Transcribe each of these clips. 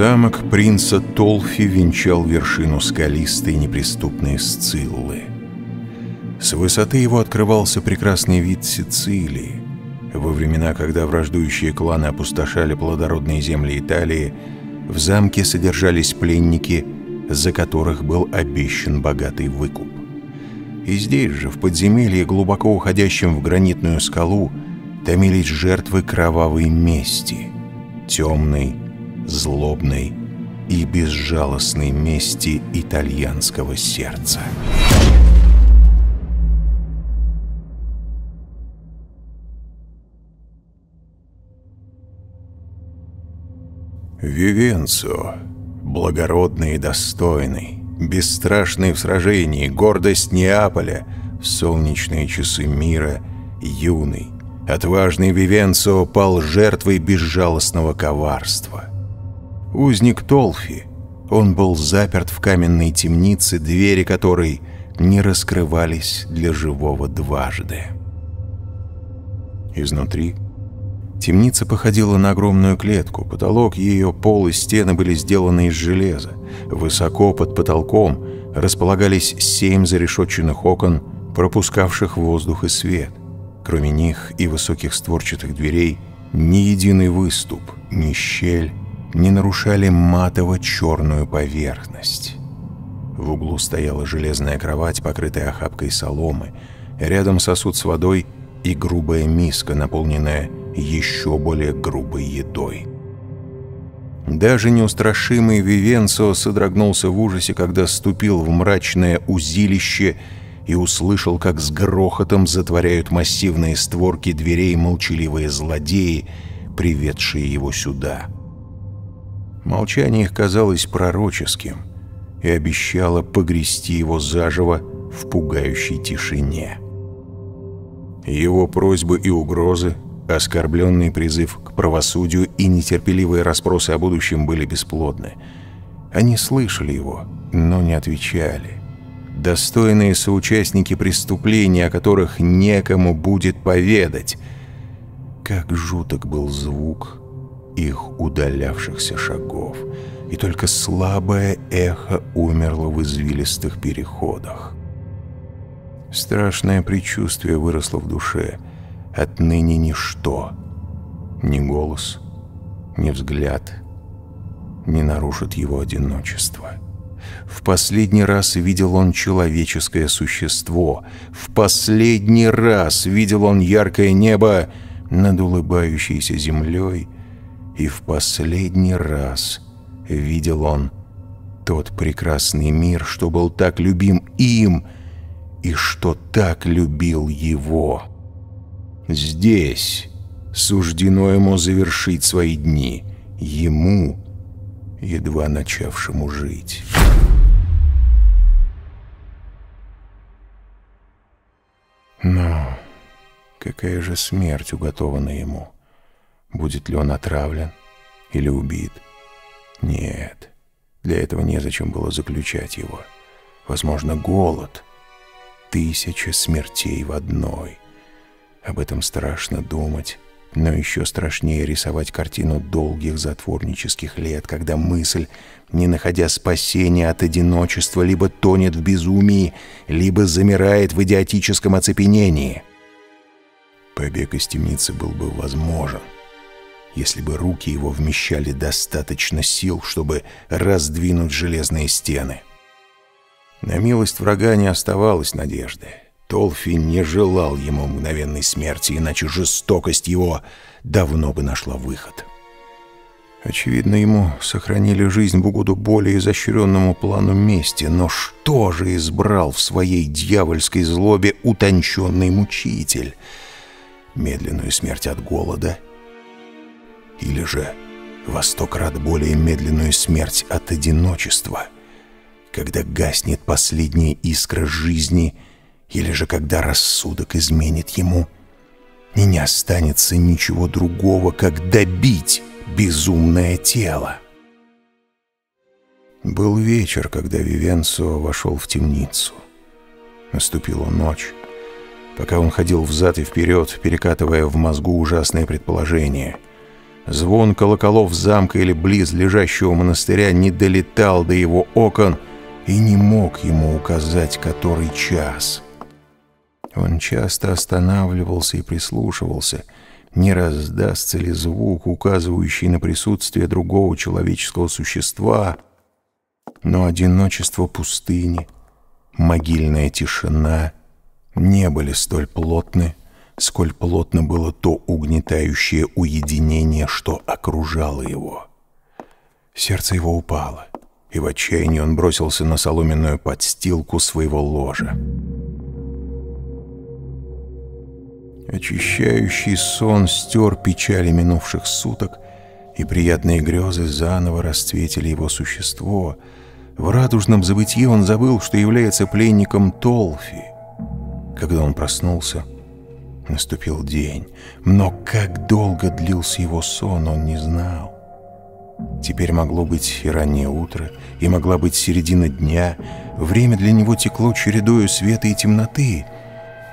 Замок принца Толфи венчал вершину скалистой неприступной Сциллы. С высоты его открывался прекрасный вид Сицилии. Во времена, когда враждующие кланы опустошали плодородные земли Италии, в замке содержались пленники, за которых был обещан богатый выкуп. И здесь же, в подземелье, глубоко уходящем в гранитную скалу, томились жертвы кровавой мести, темной, злобной и безжалостной мести итальянского сердца. Вивенцо, благородный и достойный, бесстрашный в сражении, гордость Неаполя, в солнечные часы мира, юный, отважный Вивенцо пал жертвой безжалостного коварства. Узник Толфи, он был заперт в каменной темнице, двери которой не раскрывались для живого дважды. Изнутри темница походила на огромную клетку, потолок ее, пол и стены были сделаны из железа. Высоко под потолком располагались семь зарешетченных окон, пропускавших воздух и свет. Кроме них и высоких створчатых дверей, ни единый выступ, ни щель не нарушали матово-черную поверхность. В углу стояла железная кровать, покрытая охапкой соломы. Рядом сосуд с водой и грубая миска, наполненная еще более грубой едой. Даже неустрашимый Вивенцо содрогнулся в ужасе, когда ступил в мрачное узилище и услышал, как с грохотом затворяют массивные створки дверей молчаливые злодеи, приведшие его сюда. Молчание их казалось пророческим и обещало погрести его заживо в пугающей тишине. Его просьбы и угрозы, оскорбленный призыв к правосудию и нетерпеливые расспросы о будущем были бесплодны. Они слышали его, но не отвечали. Достойные соучастники преступлений, о которых некому будет поведать. Как жуток был звук их удалявшихся шагов, и только слабое эхо умерло в извилистых переходах. Страшное предчувствие выросло в душе. Отныне ничто, ни голос, ни взгляд не нарушит его одиночество. В последний раз видел он человеческое существо. В последний раз видел он яркое небо над улыбающейся землей — и в последний раз видел он тот прекрасный мир, что был так любим им и что так любил его. Здесь суждено ему завершить свои дни, ему, едва начавшему жить. Но какая же смерть уготована ему? — Будет ли он отравлен или убит? Нет, для этого незачем было заключать его. Возможно, голод. Тысяча смертей в одной. Об этом страшно думать, но еще страшнее рисовать картину долгих затворнических лет, когда мысль, не находя спасения от одиночества, либо тонет в безумии, либо замирает в идиотическом оцепенении. Побег из темницы был бы возможен — если бы руки его вмещали достаточно сил, чтобы раздвинуть железные стены. На милость врага не оставалось надежды. Толфи не желал ему мгновенной смерти, иначе жестокость его давно бы нашла выход. Очевидно, ему сохранили жизнь в угоду более изощренному плану мести, но что же избрал в своей дьявольской злобе утонченный мучитель? Медленную смерть от голода — или же во сто крат более медленную смерть от одиночества, когда гаснет последняя искра жизни, или же когда рассудок изменит ему, и не останется ничего другого, как добить безумное тело. Был вечер, когда Вивенцо вошел в темницу. Наступила ночь. Пока он ходил взад и вперед, перекатывая в мозгу ужасные предположения — Звон колоколов замка или близ лежащего монастыря не долетал до его окон и не мог ему указать, который час. Он часто останавливался и прислушивался, не раздастся ли звук, указывающий на присутствие другого человеческого существа, но одиночество пустыни, могильная тишина не были столь плотны, сколь плотно было то угнетающее уединение, что окружало его. Сердце его упало, и в отчаянии он бросился на соломенную подстилку своего ложа. Очищающий сон стер печали минувших суток, и приятные грезы заново расцветили его существо. В радужном забытии он забыл, что является пленником Толфи. Когда он проснулся, Наступил день, но как долго длился его сон, он не знал. Теперь могло быть и раннее утро, и могла быть середина дня. Время для него текло чередою света и темноты.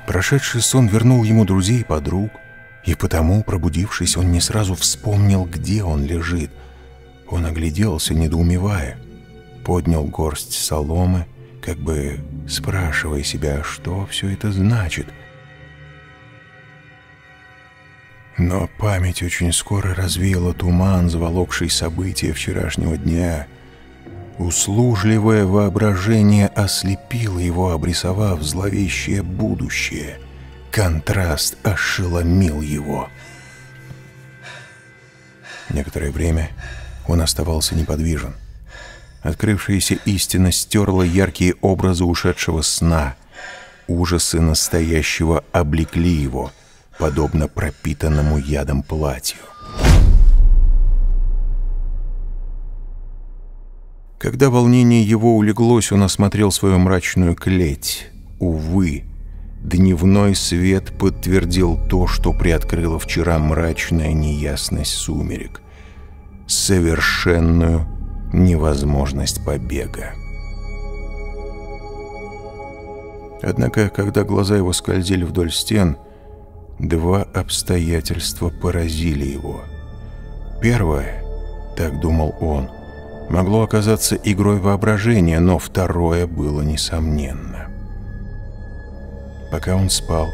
Прошедший сон вернул ему друзей и подруг, и потому, пробудившись, он не сразу вспомнил, где он лежит. Он огляделся, недоумевая, поднял горсть соломы, как бы спрашивая себя, что все это значит — Но память очень скоро развеяла туман, заволокший события вчерашнего дня. Услужливое воображение ослепило его, обрисовав зловещее будущее. Контраст ошеломил его. Некоторое время он оставался неподвижен. Открывшаяся истина стерла яркие образы ушедшего сна. Ужасы настоящего облекли его — подобно пропитанному ядом платью. Когда волнение его улеглось, он осмотрел свою мрачную клеть. Увы, дневной свет подтвердил то, что приоткрыла вчера мрачная неясность сумерек. Совершенную невозможность побега. Однако, когда глаза его скользили вдоль стен, Два обстоятельства поразили его. Первое, так думал он, могло оказаться игрой воображения, но второе было несомненно. Пока он спал,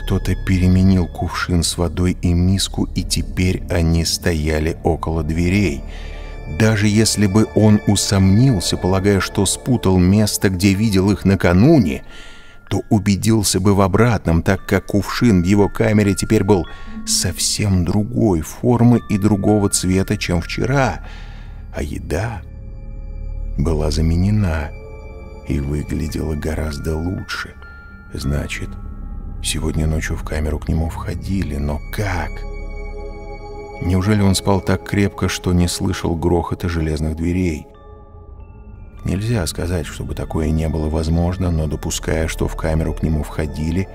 кто-то переменил кувшин с водой и миску, и теперь они стояли около дверей. Даже если бы он усомнился, полагая, что спутал место, где видел их накануне, — то убедился бы в обратном, так как кувшин в его камере теперь был совсем другой формы и другого цвета, чем вчера, а еда была заменена и выглядела гораздо лучше. Значит, сегодня ночью в камеру к нему входили, но как? Неужели он спал так крепко, что не слышал грохота железных дверей? Нельзя сказать, чтобы такое не было возможно, но допуская, что в камеру к нему входили,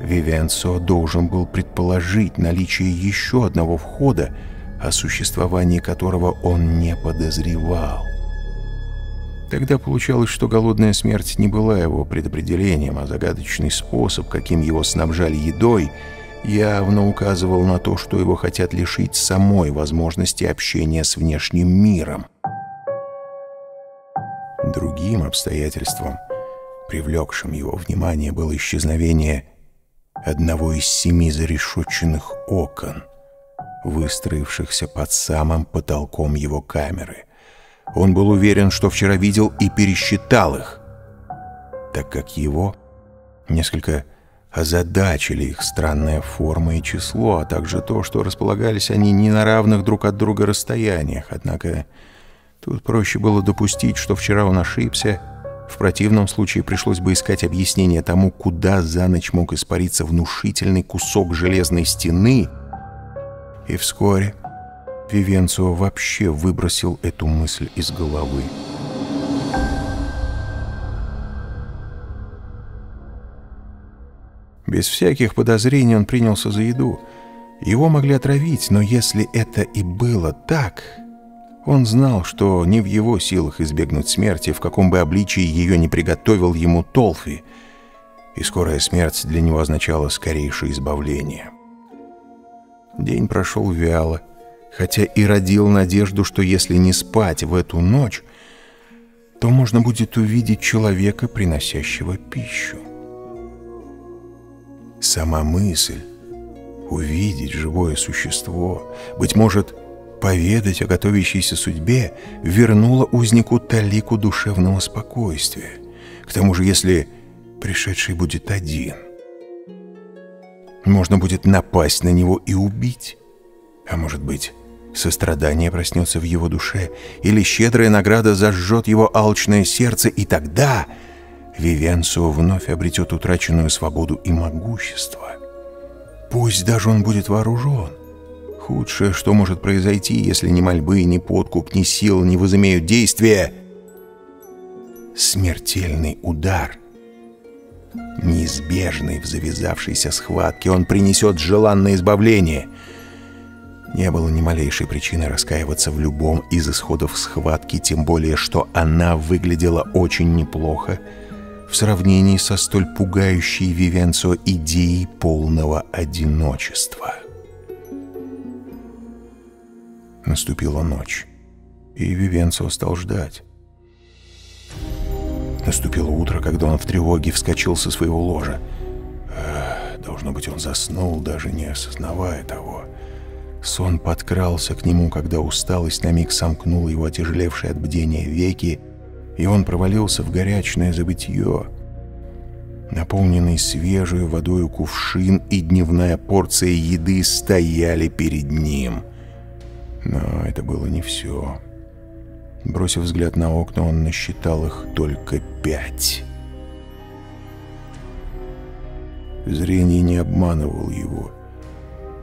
Вивенцо должен был предположить наличие еще одного входа, о существовании которого он не подозревал. Тогда получалось, что голодная смерть не была его предопределением, а загадочный способ, каким его снабжали едой, явно указывал на то, что его хотят лишить самой возможности общения с внешним миром. Другим обстоятельством, привлекшим его внимание, было исчезновение одного из семи зарешоченных окон, выстроившихся под самым потолком его камеры. Он был уверен, что вчера видел и пересчитал их, так как его несколько озадачили их странная форма и число, а также то, что располагались они не на равных друг от друга расстояниях. Однако Тут проще было допустить, что вчера он ошибся. В противном случае пришлось бы искать объяснение тому, куда за ночь мог испариться внушительный кусок железной стены. И вскоре Вивенцио вообще выбросил эту мысль из головы. Без всяких подозрений он принялся за еду. Его могли отравить, но если это и было так, он знал, что не в его силах избегнуть смерти, в каком бы обличии ее не приготовил ему Толфи, и скорая смерть для него означала скорейшее избавление. День прошел вяло, хотя и родил надежду, что если не спать в эту ночь, то можно будет увидеть человека, приносящего пищу. Сама мысль увидеть живое существо, быть может, поведать о готовящейся судьбе, вернула узнику талику душевного спокойствия. К тому же, если пришедший будет один, можно будет напасть на него и убить. А может быть, сострадание проснется в его душе, или щедрая награда зажжет его алчное сердце, и тогда Вивенцо вновь обретет утраченную свободу и могущество. Пусть даже он будет вооружен. Худшее, что может произойти, если ни мольбы, ни подкуп, ни сил не возымеют действия — смертельный удар. Неизбежный в завязавшейся схватке он принесет желанное избавление. Не было ни малейшей причины раскаиваться в любом из исходов схватки, тем более, что она выглядела очень неплохо — в сравнении со столь пугающей Вивенцо идеей полного одиночества. Наступила ночь, и Вивенцо стал ждать. Наступило утро, когда он в тревоге вскочил со своего ложа. Должно быть, он заснул, даже не осознавая того. Сон подкрался к нему, когда усталость на миг сомкнула его отяжелевшие от бдения веки, и он провалился в горячное забытье. Наполненный свежей водой кувшин и дневная порция еды стояли перед ним. Но это было не все. Бросив взгляд на окна, он насчитал их только пять. Зрение не обманывал его.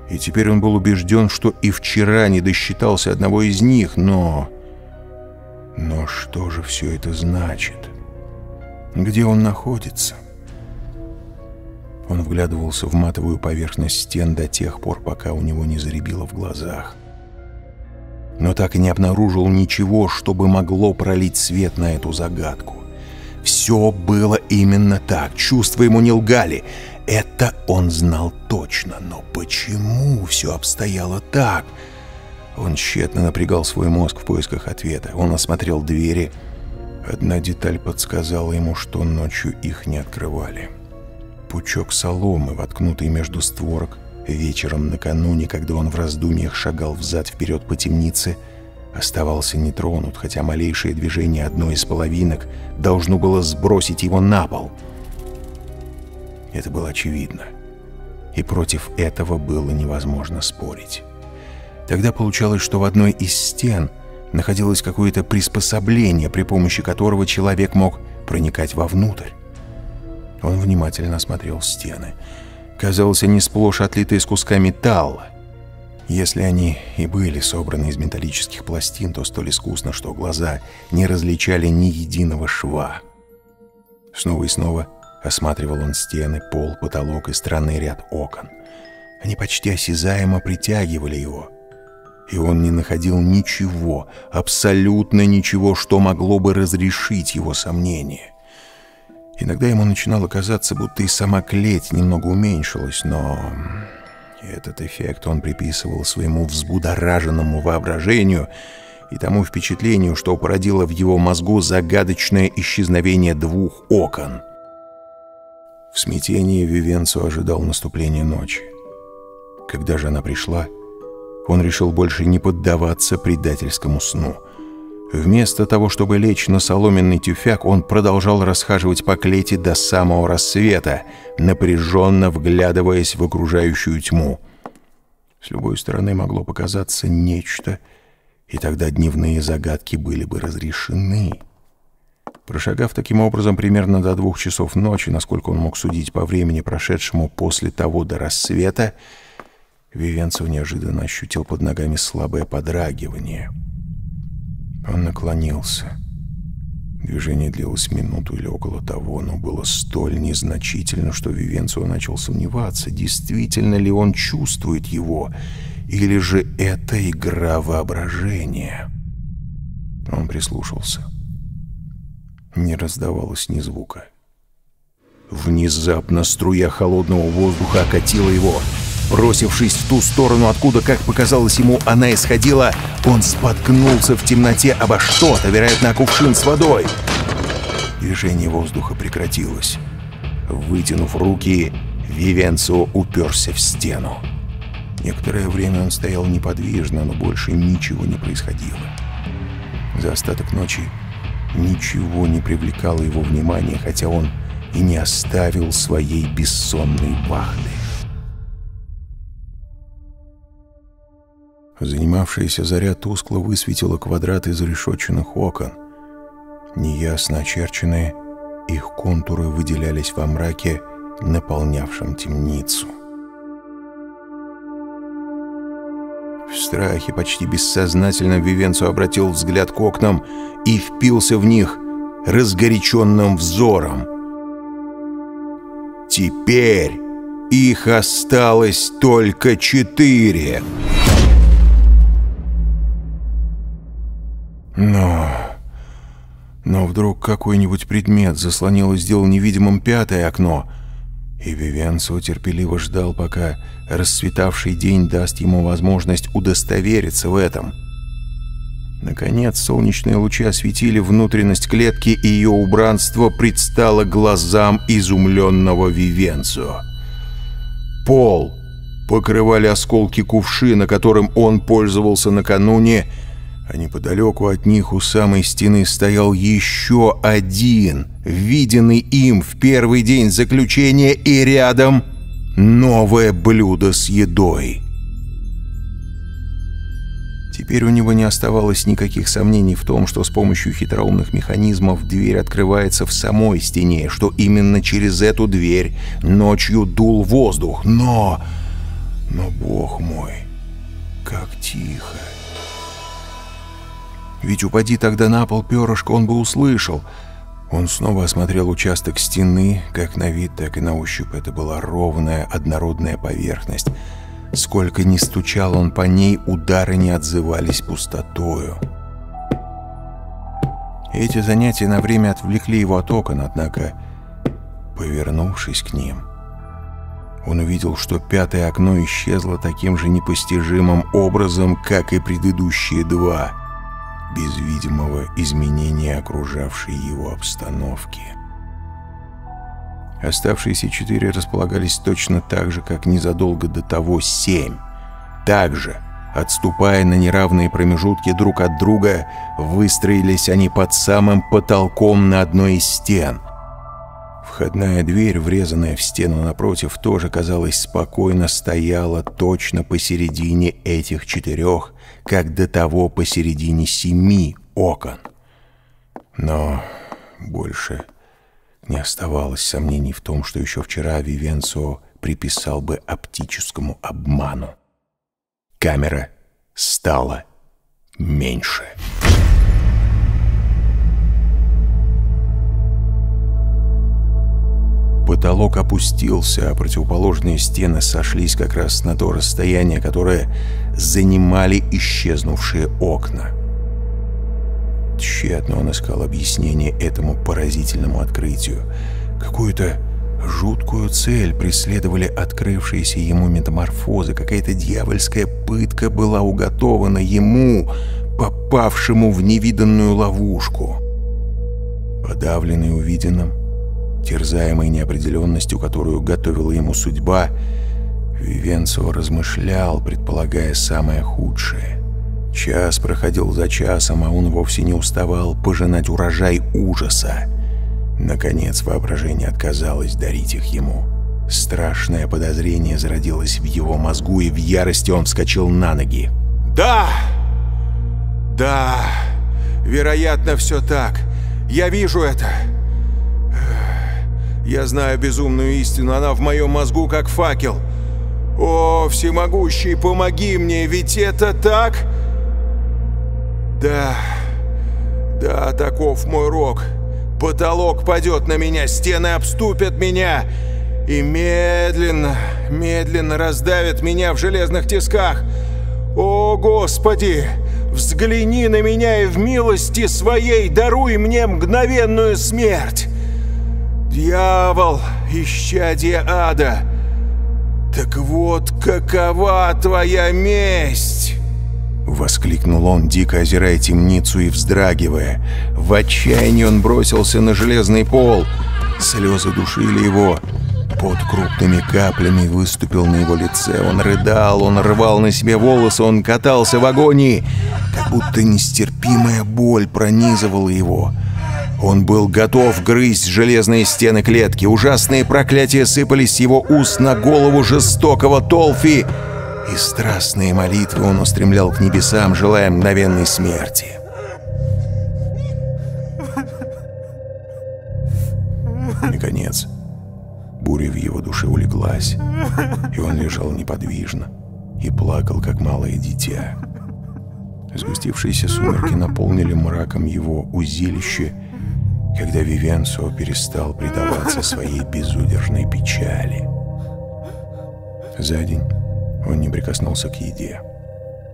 И теперь он был убежден, что и вчера не досчитался одного из них, но... Но что же все это значит? Где он находится? Он вглядывался в матовую поверхность стен до тех пор, пока у него не заребило в глазах. Но так и не обнаружил ничего, чтобы могло пролить свет на эту загадку. Все было именно так, чувства ему не лгали. Это он знал точно, но почему все обстояло так — он тщетно напрягал свой мозг в поисках ответа. Он осмотрел двери. Одна деталь подсказала ему, что ночью их не открывали. Пучок соломы, воткнутый между створок, вечером накануне, когда он в раздумьях шагал взад-вперед по темнице, оставался нетронут, хотя малейшее движение одной из половинок должно было сбросить его на пол. Это было очевидно, и против этого было невозможно спорить. Тогда получалось, что в одной из стен находилось какое-то приспособление, при помощи которого человек мог проникать вовнутрь. Он внимательно осмотрел стены. Казалось, они сплошь отлиты из куска металла. Если они и были собраны из металлических пластин, то столь искусно, что глаза не различали ни единого шва. Снова и снова осматривал он стены, пол, потолок и странный ряд окон. Они почти осязаемо притягивали его — и он не находил ничего, абсолютно ничего, что могло бы разрешить его сомнения. Иногда ему начинало казаться, будто и сама клеть немного уменьшилась, но этот эффект он приписывал своему взбудораженному воображению и тому впечатлению, что породило в его мозгу загадочное исчезновение двух окон. В смятении Вивенцо ожидал наступления ночи. Когда же она пришла, он решил больше не поддаваться предательскому сну. Вместо того, чтобы лечь на соломенный тюфяк, он продолжал расхаживать по клете до самого рассвета, напряженно вглядываясь в окружающую тьму. С любой стороны могло показаться нечто, и тогда дневные загадки были бы разрешены. Прошагав таким образом примерно до двух часов ночи, насколько он мог судить по времени, прошедшему после того до рассвета, Вивенцев неожиданно ощутил под ногами слабое подрагивание. Он наклонился. Движение длилось минуту или около того, но было столь незначительно, что Вивенцев начал сомневаться, действительно ли он чувствует его, или же это игра воображения. Он прислушался. Не раздавалось ни звука. Внезапно струя холодного воздуха окатила его — Бросившись в ту сторону, откуда, как показалось ему, она исходила, он споткнулся в темноте обо что-то, вероятно, кувшин с водой. Движение воздуха прекратилось. Вытянув руки, Вивенцо уперся в стену. Некоторое время он стоял неподвижно, но больше ничего не происходило. За остаток ночи ничего не привлекало его внимания, хотя он и не оставил своей бессонной вахты. Занимавшаяся заря тускло высветила квадраты зарешоченных окон. Неясно очерченные, их контуры выделялись во мраке, наполнявшем темницу. В страхе почти бессознательно Вивенцо обратил взгляд к окнам и впился в них разгоряченным взором. Теперь их осталось только четыре. Но... Но вдруг какой-нибудь предмет заслонил и сделал невидимым пятое окно, и Вивенцо терпеливо ждал, пока расцветавший день даст ему возможность удостовериться в этом. Наконец, солнечные лучи осветили внутренность клетки, и ее убранство предстало глазам изумленного Вивенцо. Пол покрывали осколки кувшина, которым он пользовался накануне, а неподалеку от них у самой стены стоял еще один, виденный им в первый день заключения, и рядом новое блюдо с едой. Теперь у него не оставалось никаких сомнений в том, что с помощью хитроумных механизмов дверь открывается в самой стене, что именно через эту дверь ночью дул воздух. Но... Но, бог мой, как тихо. Ведь упади тогда на пол перышко, он бы услышал. Он снова осмотрел участок стены, как на вид, так и на ощупь. Это была ровная, однородная поверхность. Сколько ни стучал он по ней, удары не отзывались пустотою. Эти занятия на время отвлекли его от окон, однако, повернувшись к ним, он увидел, что пятое окно исчезло таким же непостижимым образом, как и предыдущие два — без видимого изменения окружавшей его обстановки. Оставшиеся четыре располагались точно так же, как незадолго до того семь. Также, отступая на неравные промежутки друг от друга, выстроились они под самым потолком на одной из стен. Входная дверь, врезанная в стену напротив, тоже, казалось, спокойно стояла точно посередине этих четырех, как до того посередине семи окон. Но больше не оставалось сомнений в том, что еще вчера Вивенцо приписал бы оптическому обману. Камера стала меньше. Потолок опустился, а противоположные стены сошлись как раз на то расстояние, которое занимали исчезнувшие окна. Тщетно он искал объяснение этому поразительному открытию. Какую-то жуткую цель преследовали открывшиеся ему метаморфозы. Какая-то дьявольская пытка была уготована ему, попавшему в невиданную ловушку. Подавленный увиденным, терзаемый неопределенностью, которую готовила ему судьба, Вивенцо размышлял, предполагая самое худшее. Час проходил за часом, а он вовсе не уставал пожинать урожай ужаса. Наконец воображение отказалось дарить их ему. Страшное подозрение зародилось в его мозгу, и в ярости он вскочил на ноги. «Да! Да! Вероятно, все так. Я вижу это. Я знаю безумную истину, она в моем мозгу как факел. О, всемогущий, помоги мне, ведь это так? Да, да, таков мой рок. Потолок падет на меня, стены обступят меня и медленно, медленно раздавят меня в железных тисках. О, Господи, взгляни на меня и в милости своей даруй мне мгновенную смерть. Дьявол, исчадие ада, Так вот, какова твоя месть!» Воскликнул он, дико озирая темницу и вздрагивая. В отчаянии он бросился на железный пол. Слезы душили его. Под крупными каплями выступил на его лице. Он рыдал, он рвал на себе волосы, он катался в агонии. Как будто нестерпимая боль пронизывала его. Он был готов грызть железные стены клетки. Ужасные проклятия сыпались с его уст на голову жестокого Толфи. И страстные молитвы он устремлял к небесам, желая мгновенной смерти. Наконец, буря в его душе улеглась, и он лежал неподвижно и плакал, как малое дитя. Сгустившиеся сумерки наполнили мраком его узилище, когда Вивенцо перестал предаваться своей безудержной печали. За день он не прикоснулся к еде.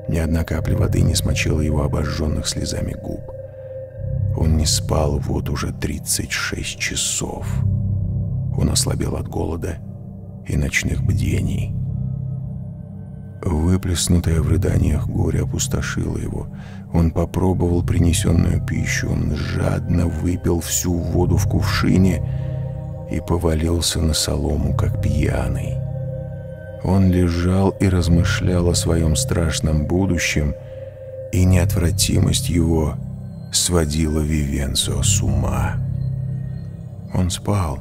Ни одна капля воды не смочила его обожженных слезами губ. Он не спал вот уже 36 часов. Он ослабел от голода и ночных бдений. Выплеснутое в рыданиях горе опустошило его. Он попробовал принесенную пищу, он жадно выпил всю воду в кувшине и повалился на солому, как пьяный. Он лежал и размышлял о своем страшном будущем, и неотвратимость его сводила Вивенцо с ума. Он спал,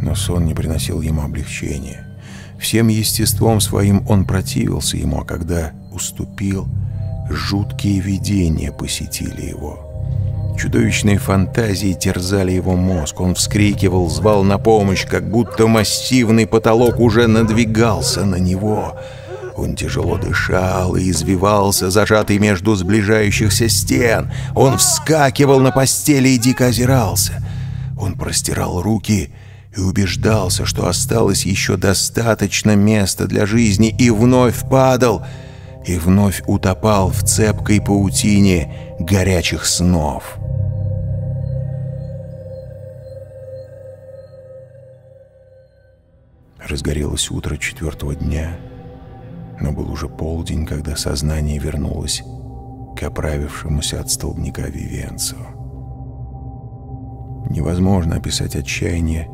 но сон не приносил ему облегчения. Всем естеством своим он противился ему, а когда уступил, жуткие видения посетили его. Чудовищные фантазии терзали его мозг. Он вскрикивал, звал на помощь, как будто массивный потолок уже надвигался на него. Он тяжело дышал и извивался, зажатый между сближающихся стен. Он вскакивал на постели и дико озирался. Он простирал руки и убеждался, что осталось еще достаточно места для жизни, и вновь падал, и вновь утопал в цепкой паутине горячих снов. Разгорелось утро четвертого дня, но был уже полдень, когда сознание вернулось к оправившемуся от столбняка Вивенцу. Невозможно описать отчаяние,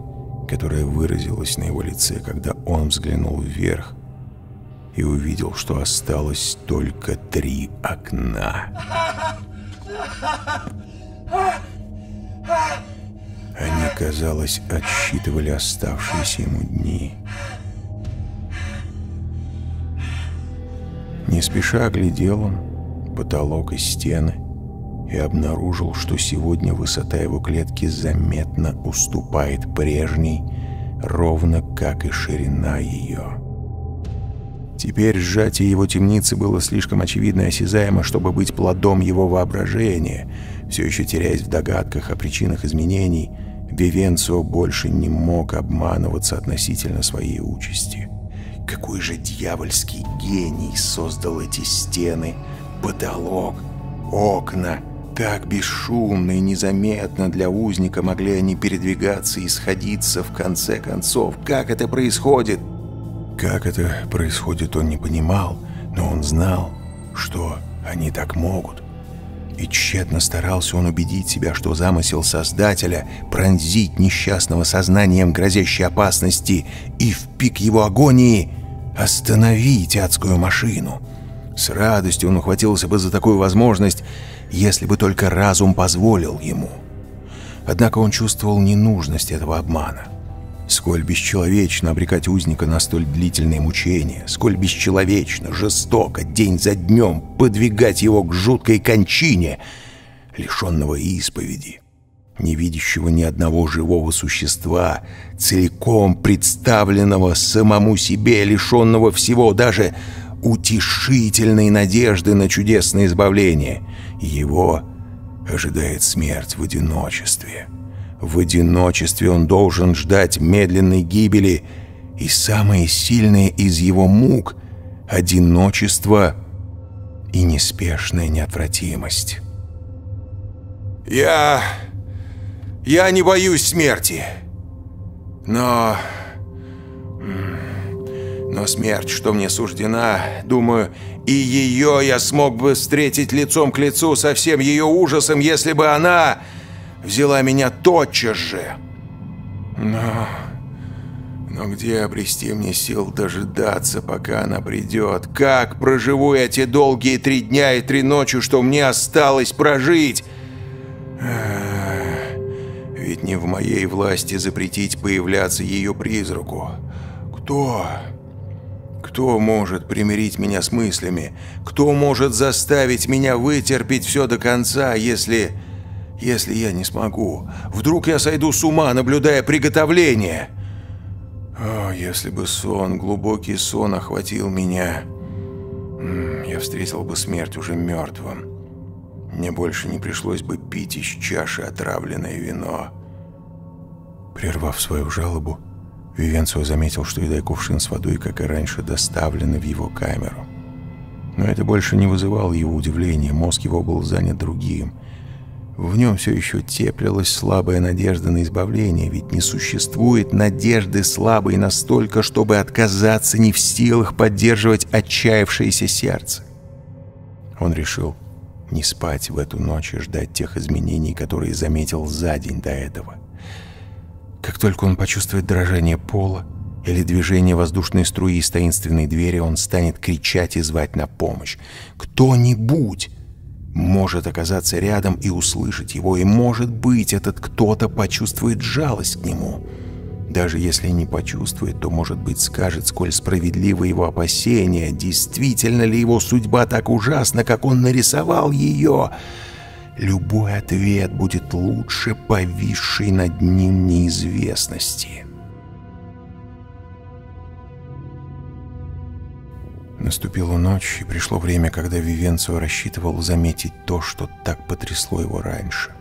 которое выразилось на его лице, когда он взглянул вверх и увидел, что осталось только три окна. Они, казалось, отсчитывали оставшиеся ему дни. Не спеша оглядел он потолок и стены и обнаружил, что сегодня высота его клетки заметно уступает прежней, ровно как и ширина ее. Теперь сжатие его темницы было слишком очевидно и осязаемо, чтобы быть плодом его воображения. Все еще теряясь в догадках о причинах изменений, Вивенцио больше не мог обманываться относительно своей участи. Какой же дьявольский гений создал эти стены, потолок, окна. Так бесшумно и незаметно для узника могли они передвигаться и сходиться в конце концов. Как это происходит? Как это происходит, он не понимал, но он знал, что они так могут. И тщетно старался он убедить себя, что замысел Создателя пронзить несчастного сознанием грозящей опасности и в пик его агонии остановить адскую машину. С радостью он ухватился бы за такую возможность, если бы только разум позволил ему. Однако он чувствовал ненужность этого обмана. Сколь бесчеловечно обрекать узника на столь длительные мучения, сколь бесчеловечно, жестоко, день за днем подвигать его к жуткой кончине, лишенного исповеди, не видящего ни одного живого существа, целиком представленного самому себе, лишенного всего, даже утешительной надежды на чудесное избавление. Его ожидает смерть в одиночестве». В одиночестве он должен ждать медленной гибели, и самое сильное из его мук — одиночество и неспешная неотвратимость. «Я... я не боюсь смерти, но... Но смерть, что мне суждена, думаю, и ее я смог бы встретить лицом к лицу со всем ее ужасом, если бы она взяла меня тотчас же. Но... Но где обрести мне сил дожидаться, пока она придет? Как проживу я те долгие три дня и три ночи, что мне осталось прожить? Ведь не в моей власти запретить появляться ее призраку. Кто? Кто может примирить меня с мыслями? Кто может заставить меня вытерпеть все до конца, если... Если я не смогу? Вдруг я сойду с ума, наблюдая приготовление? О, если бы сон, глубокий сон охватил меня, я встретил бы смерть уже мертвым. Мне больше не пришлось бы пить из чаши отравленное вино. Прервав свою жалобу, Вивенцио заметил, что еда и кувшин с водой, как и раньше, доставлены в его камеру. Но это больше не вызывало его удивления, мозг его был занят другим. В нем все еще теплилась слабая надежда на избавление, ведь не существует надежды слабой настолько, чтобы отказаться не в силах поддерживать отчаявшееся сердце. Он решил не спать в эту ночь и ждать тех изменений, которые заметил за день до этого. Как только он почувствует дрожание пола или движение воздушной струи из таинственной двери, он станет кричать и звать на помощь. Кто-нибудь может оказаться рядом и услышать его, и, может быть, этот кто-то почувствует жалость к нему. Даже если не почувствует, то, может быть, скажет, сколь справедливы его опасения, действительно ли его судьба так ужасна, как он нарисовал ее — любой ответ будет лучше повисшей над ним неизвестности. Наступила ночь, и пришло время, когда Вивенцио рассчитывал заметить то, что так потрясло его раньше.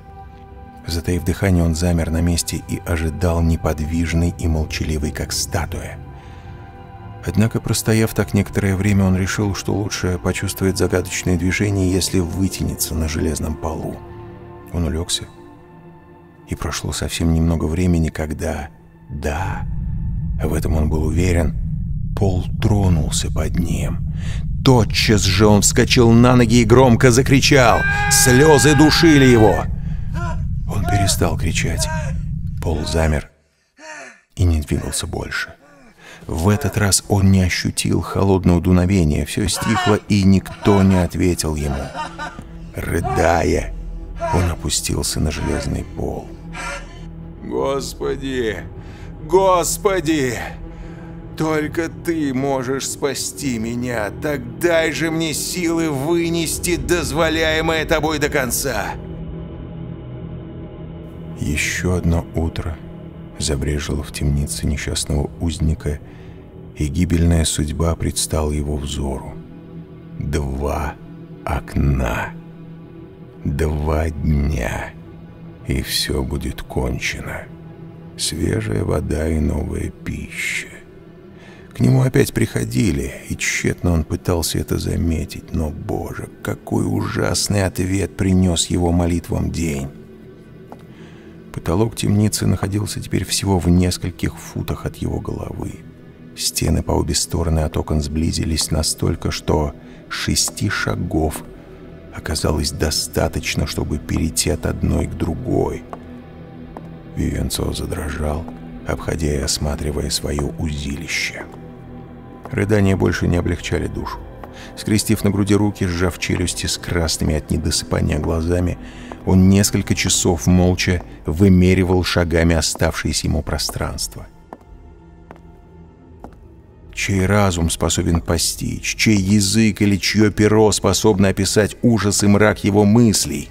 Затаив дыхание, он замер на месте и ожидал неподвижный и молчаливый, как статуя. Однако, простояв так некоторое время, он решил, что лучше почувствовать загадочное движение, если вытянется на железном полу. Он улегся, и прошло совсем немного времени, когда, да, в этом он был уверен, пол тронулся под ним. Тотчас же он вскочил на ноги и громко закричал. Слезы душили его. Он перестал кричать. Пол замер и не двигался больше. В этот раз он не ощутил холодного дуновения, все стихло, и никто не ответил ему. Рыдая, он опустился на железный пол. «Господи! Господи! Только ты можешь спасти меня, так дай же мне силы вынести дозволяемое тобой до конца!» Еще одно утро забрежило в темнице несчастного узника и гибельная судьба предстала его взору. Два окна. Два дня. И все будет кончено. Свежая вода и новая пища. К нему опять приходили, и тщетно он пытался это заметить. Но, боже, какой ужасный ответ принес его молитвам день. Потолок темницы находился теперь всего в нескольких футах от его головы. Стены по обе стороны от окон сблизились настолько, что шести шагов оказалось достаточно, чтобы перейти от одной к другой. Вивенцо задрожал, обходя и осматривая свое узилище. Рыдания больше не облегчали душу. Скрестив на груди руки, сжав челюсти с красными от недосыпания глазами, он несколько часов молча вымеривал шагами оставшееся ему пространство — чей разум способен постичь, чей язык или чье перо способно описать ужас и мрак его мыслей.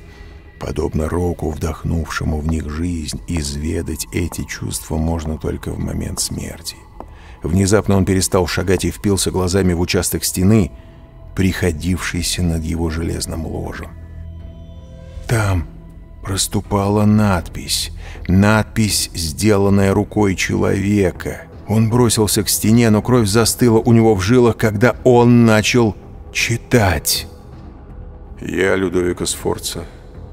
Подобно року, вдохнувшему в них жизнь, изведать эти чувства можно только в момент смерти. Внезапно он перестал шагать и впился глазами в участок стены, приходившийся над его железным ложем. Там проступала надпись. Надпись, сделанная рукой человека — он бросился к стене, но кровь застыла у него в жилах, когда он начал читать. «Я, Людовика Сфорца,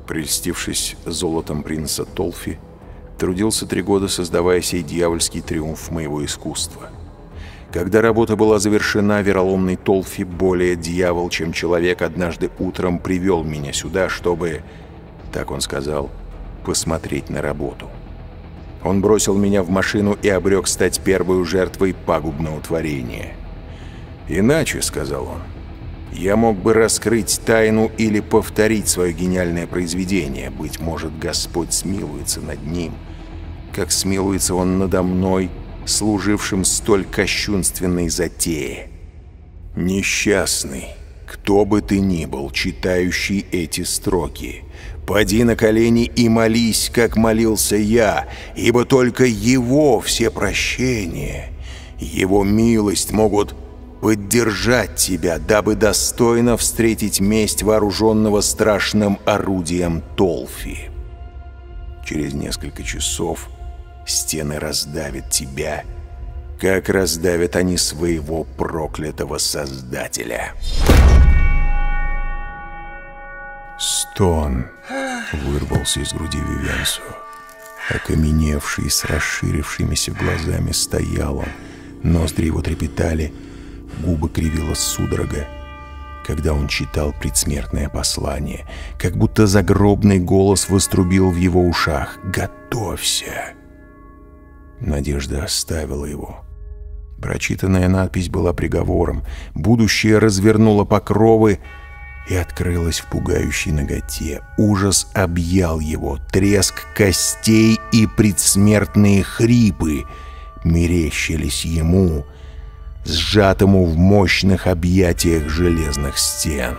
прельстившись золотом принца Толфи, трудился три года, создавая сей дьявольский триумф моего искусства. Когда работа была завершена, вероломный Толфи, более дьявол, чем человек, однажды утром привел меня сюда, чтобы, так он сказал, посмотреть на работу. Он бросил меня в машину и обрек стать первой жертвой пагубного творения. «Иначе», — сказал он, — «я мог бы раскрыть тайну или повторить свое гениальное произведение. Быть может, Господь смилуется над ним, как смилуется Он надо мной, служившим столь кощунственной затее. Несчастный, кто бы ты ни был, читающий эти строки, Поди на колени и молись, как молился я, ибо только Его все прощения, Его милость могут поддержать тебя, дабы достойно встретить месть вооруженного страшным орудием Толфи. Через несколько часов стены раздавят тебя, как раздавят они своего проклятого Создателя. Стон вырвался из груди Вивенсу. Окаменевший с расширившимися глазами стоял он. Ноздри его трепетали, губы кривила судорога, когда он читал предсмертное послание, как будто загробный голос вострубил в его ушах «Готовься!». Надежда оставила его. Прочитанная надпись была приговором. Будущее развернуло покровы и открылось в пугающей ноготе. Ужас объял его, треск костей и предсмертные хрипы мерещились ему, сжатому в мощных объятиях железных стен.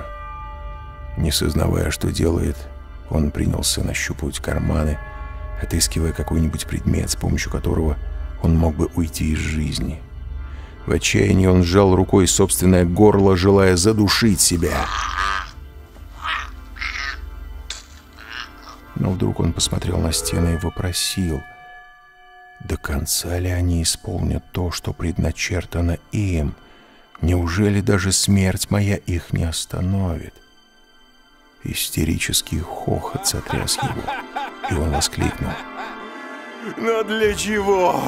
Не сознавая, что делает, он принялся нащупывать карманы, отыскивая какой-нибудь предмет, с помощью которого он мог бы уйти из жизни. В отчаянии он сжал рукой собственное горло, желая задушить себя. Но вдруг он посмотрел на стены и вопросил, до конца ли они исполнят то, что предначертано им? Неужели даже смерть моя их не остановит? Истерический хохот сотряс его, и он воскликнул. Но для чего?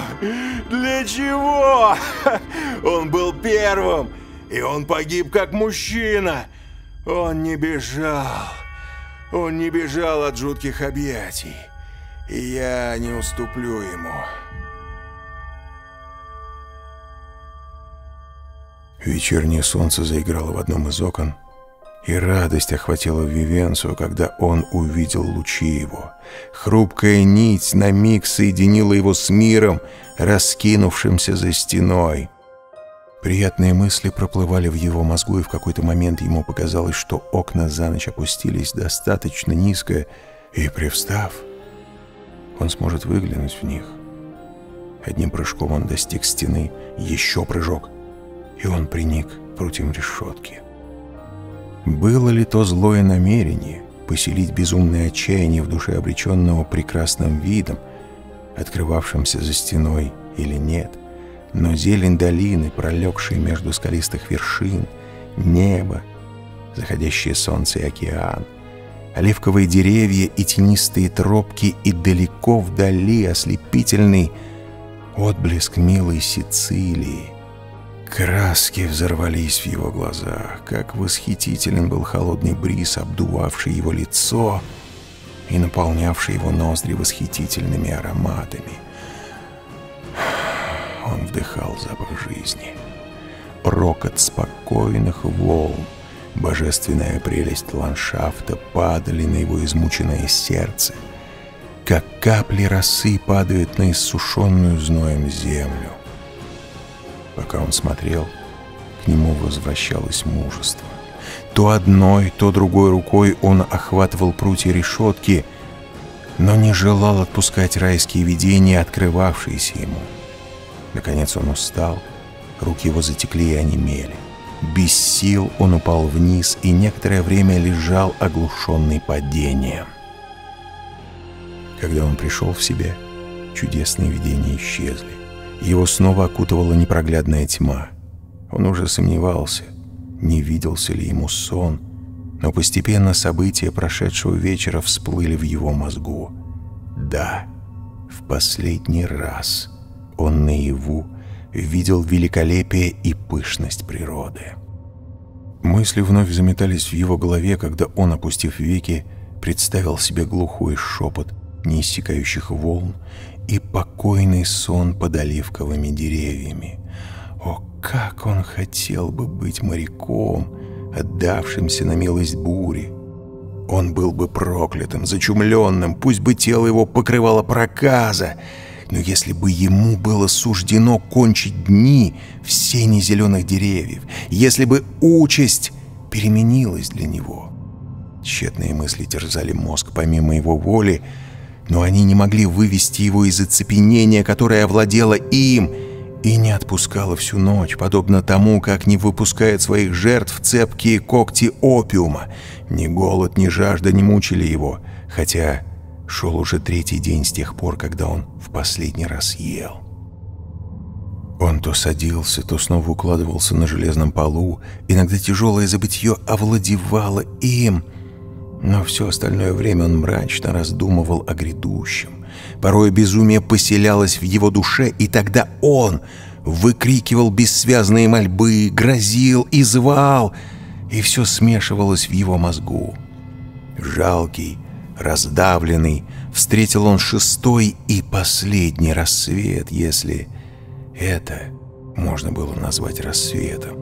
Для чего? Он был первым, и он погиб как мужчина. Он не бежал. Он не бежал от жутких объятий. И я не уступлю ему. Вечернее солнце заиграло в одном из окон, и радость охватила Вивенцию, когда он увидел лучи его. Хрупкая нить на миг соединила его с миром, раскинувшимся за стеной. Приятные мысли проплывали в его мозгу, и в какой-то момент ему показалось, что окна за ночь опустились достаточно низко, и, привстав, он сможет выглянуть в них. Одним прыжком он достиг стены, еще прыжок, и он приник против решетки. Было ли то злое намерение поселить безумное отчаяние в душе обреченного прекрасным видом, открывавшимся за стеной, или нет — но зелень долины, пролегшие между скалистых вершин, небо, заходящее солнце и океан, оливковые деревья и тенистые тропки, и далеко вдали ослепительный отблеск милой Сицилии. Краски взорвались в его глазах, как восхитителен был холодный бриз, обдувавший его лицо и наполнявший его ноздри восхитительными ароматами — он вдыхал запах жизни. Рокот спокойных волн, божественная прелесть ландшафта падали на его измученное сердце, как капли росы падают на иссушенную зноем землю. Пока он смотрел, к нему возвращалось мужество. То одной, то другой рукой он охватывал прутья решетки, но не желал отпускать райские видения, открывавшиеся ему. Наконец он устал, руки его затекли и онемели. Без сил он упал вниз и некоторое время лежал оглушенный падением. Когда он пришел в себя, чудесные видения исчезли. Его снова окутывала непроглядная тьма. Он уже сомневался, не виделся ли ему сон, но постепенно события прошедшего вечера всплыли в его мозгу. Да, в последний раз — он наяву видел великолепие и пышность природы. Мысли вновь заметались в его голове, когда он, опустив веки, представил себе глухой шепот неиссякающих волн и покойный сон под оливковыми деревьями. О, как он хотел бы быть моряком, отдавшимся на милость бури! Он был бы проклятым, зачумленным, пусть бы тело его покрывало проказа, но если бы ему было суждено кончить дни в сене зеленых деревьев, если бы участь переменилась для него. Тщетные мысли терзали мозг помимо его воли, но они не могли вывести его из оцепенения, которое овладело им и не отпускало всю ночь, подобно тому, как не выпускает своих жертв цепкие когти опиума. Ни голод, ни жажда не мучили его, хотя Шел уже третий день с тех пор, когда он в последний раз ел. Он то садился, то снова укладывался на железном полу. Иногда тяжелое забытье овладевало им. Но все остальное время он мрачно раздумывал о грядущем. Порой безумие поселялось в его душе, и тогда он выкрикивал бессвязные мольбы, грозил и звал, и все смешивалось в его мозгу. Жалкий, раздавленный, встретил он шестой и последний рассвет, если это можно было назвать рассветом.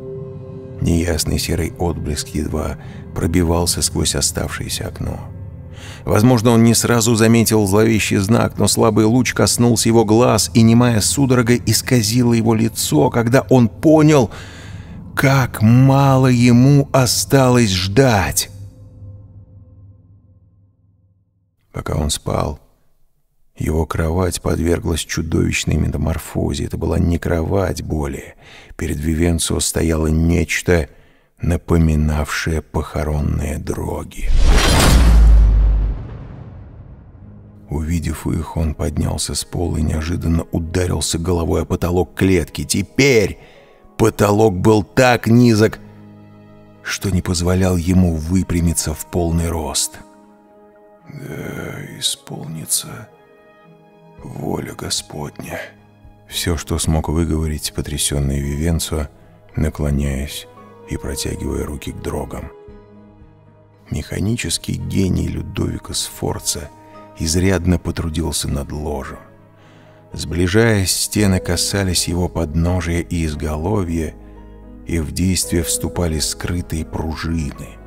Неясный серый отблеск едва пробивался сквозь оставшееся окно. Возможно, он не сразу заметил зловещий знак, но слабый луч коснулся его глаз, и немая судорога исказила его лицо, когда он понял, как мало ему осталось ждать. Пока он спал, его кровать подверглась чудовищной метаморфозе. Это была не кровать более. Перед Вивенцо стояло нечто, напоминавшее похоронные дроги. Увидев их, он поднялся с пола и неожиданно ударился головой о потолок клетки. Теперь потолок был так низок, что не позволял ему выпрямиться в полный рост. Да исполнится воля Господня. Все, что смог выговорить потрясенный Вивенцо, наклоняясь и протягивая руки к дрогам. Механический гений Людовика Сфорца изрядно потрудился над ложем. Сближаясь, стены касались его подножия и изголовья, и в действие вступали скрытые пружины —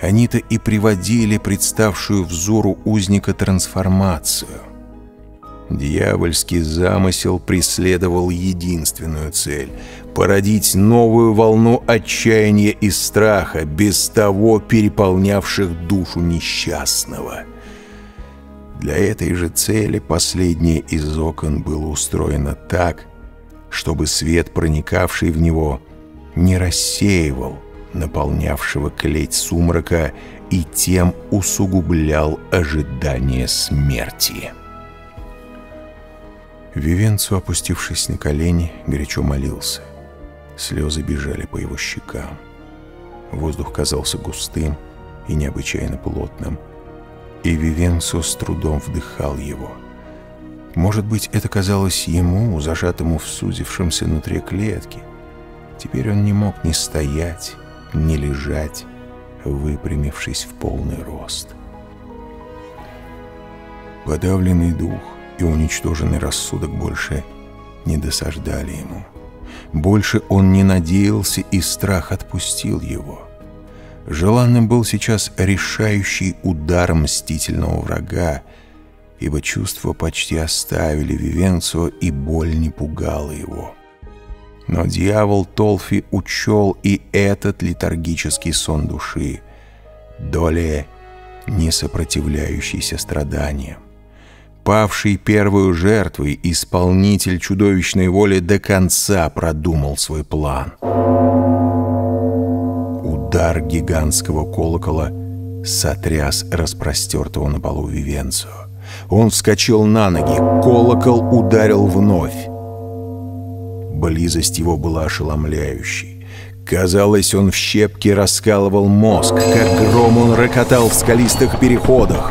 они-то и приводили представшую взору узника трансформацию. Дьявольский замысел преследовал единственную цель — породить новую волну отчаяния и страха, без того переполнявших душу несчастного. Для этой же цели последнее из окон было устроено так, чтобы свет, проникавший в него, не рассеивал — наполнявшего клеть сумрака и тем усугублял ожидание смерти. Вивенцу, опустившись на колени, горячо молился. Слезы бежали по его щекам. Воздух казался густым и необычайно плотным, и Вивенцо с трудом вдыхал его. Может быть, это казалось ему, зажатому в сузившемся внутри клетки. Теперь он не мог ни стоять, не лежать, выпрямившись в полный рост. Подавленный дух и уничтоженный рассудок больше не досаждали ему. Больше он не надеялся, и страх отпустил его. Желанным был сейчас решающий удар мстительного врага, ибо чувства почти оставили Вивенцо, и боль не пугала его. Но дьявол Толфи учел и этот летаргический сон души, доля не сопротивляющийся страданиям. Павший первую жертвой, исполнитель чудовищной воли до конца продумал свой план. Удар гигантского колокола сотряс распростертого на полу Вивенцию. Он вскочил на ноги, колокол ударил вновь. Близость его была ошеломляющей. Казалось, он в щепки раскалывал мозг, как гром он рокотал в скалистых переходах.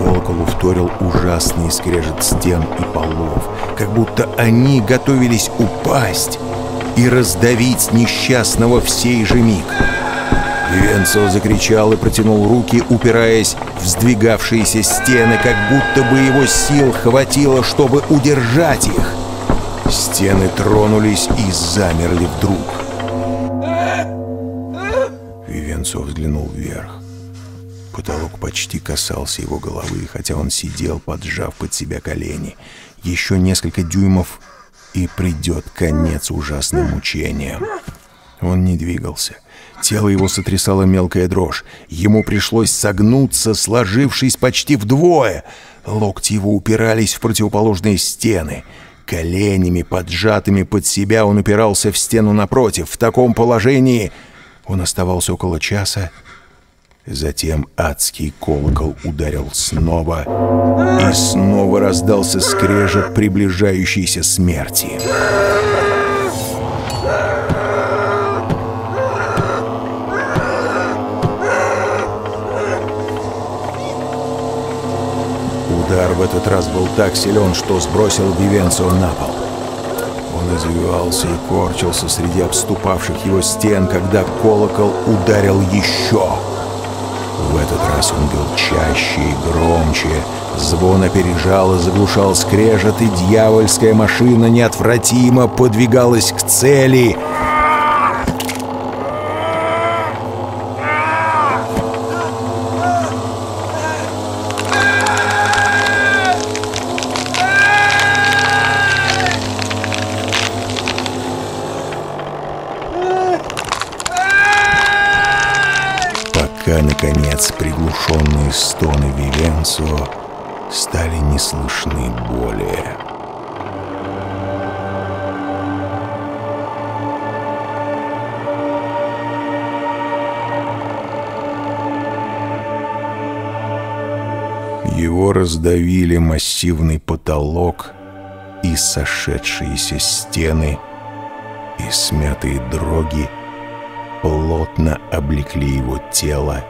колоколу вторил ужасный скрежет стен и полов, как будто они готовились упасть и раздавить несчастного в сей же миг. Венцо закричал и протянул руки, упираясь в сдвигавшиеся стены, как будто бы его сил хватило, чтобы удержать их. Стены тронулись и замерли вдруг. Вивенцо взглянул вверх. Потолок почти касался его головы, хотя он сидел, поджав под себя колени. Еще несколько дюймов, и придет конец ужасным мучениям. Он не двигался. Тело его сотрясало мелкая дрожь. Ему пришлось согнуться, сложившись почти вдвое. Локти его упирались в противоположные стены. Коленями, поджатыми под себя, он упирался в стену напротив. В таком положении он оставался около часа, Затем адский колокол ударил снова, и снова раздался скрежет приближающейся смерти. Удар в этот раз был так силен, что сбросил Вивенцо на пол. Он извивался и корчился среди обступавших его стен, когда колокол ударил еще. В этот раз он был чаще и громче. Звон опережал и заглушал скрежет, и дьявольская машина неотвратимо подвигалась к цели — приглушенные стоны Вивенцо стали не слышны более. Его раздавили массивный потолок и сошедшиеся стены, и смятые дроги, плотно облекли его тело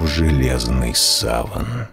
в железный саван.